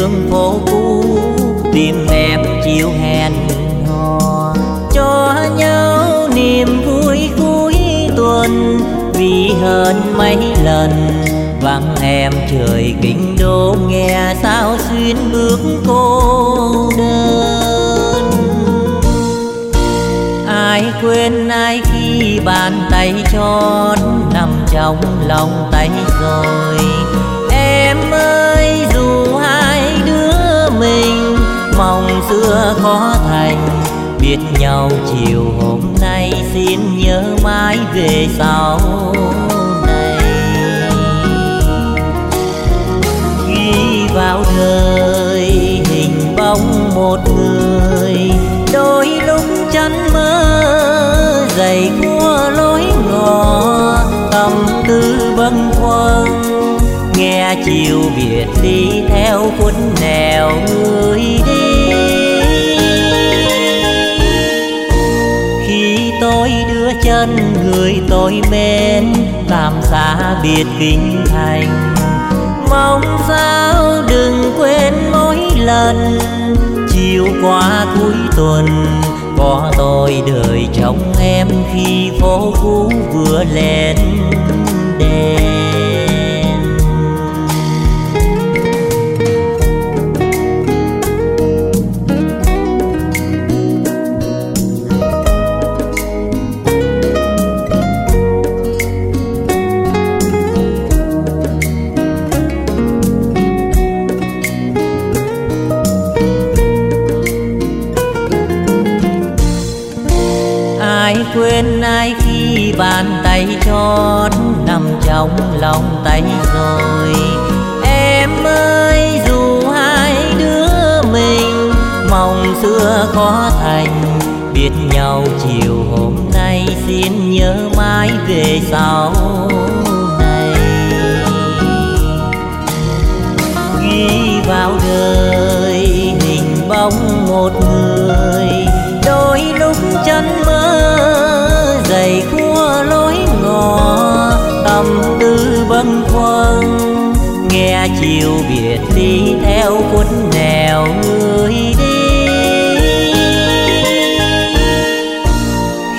thương đường phố cũ, tìm em chiều hẹn hò. Cho nhau niềm vui cuối tuần, vì hơn mấy lần vắng em trời kinh đô nghe sao xuyên bước cô đơn. Ai quên, ai khi bàn tay tròn nằm trong lòng tay rồi. Xưa khó thành biết nhau chiều hôm nay. Xin nhớ mãi về sau này. Ghi vào đời hình bóng một người, đôi lúc chắn mơ dày cua lối ngò tâm tư bâng khuâng nghe chiều biệt đi theo khuôn nẻo người đi. Dân người tôi mến làm xa biệt kinh thành. Mong sao đừng quên mỗi lần, chiều qua cuối tuần, có tôi đời trong em khi phố cũ vừa lên. Quên ai khi bàn tay trót nằm trong lòng tay rồi. Em ơi, dù hai đứa mình mong xưa khó thành, biết nhau chiều hôm nay xin nhớ mãi về sau này. Ghi vào đời hình bóng một người dày qua lối ngò tâm tư bâng khuâng. Nghe chiều biệt đi theo quân nèo người đi.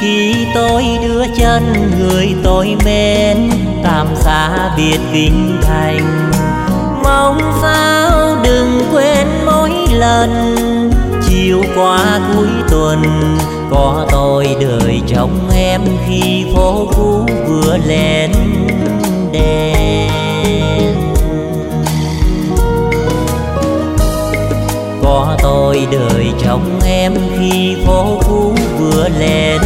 Khi tôi đưa chân người tôi mến tạm xa biệt kinh thành. Mong sao đừng quên mỗi lần, chiều qua cuối tuần có tôi đời trong em khi phố cũ vừa lên đèn. Có tôi đời trong em khi phố cũ vừa lên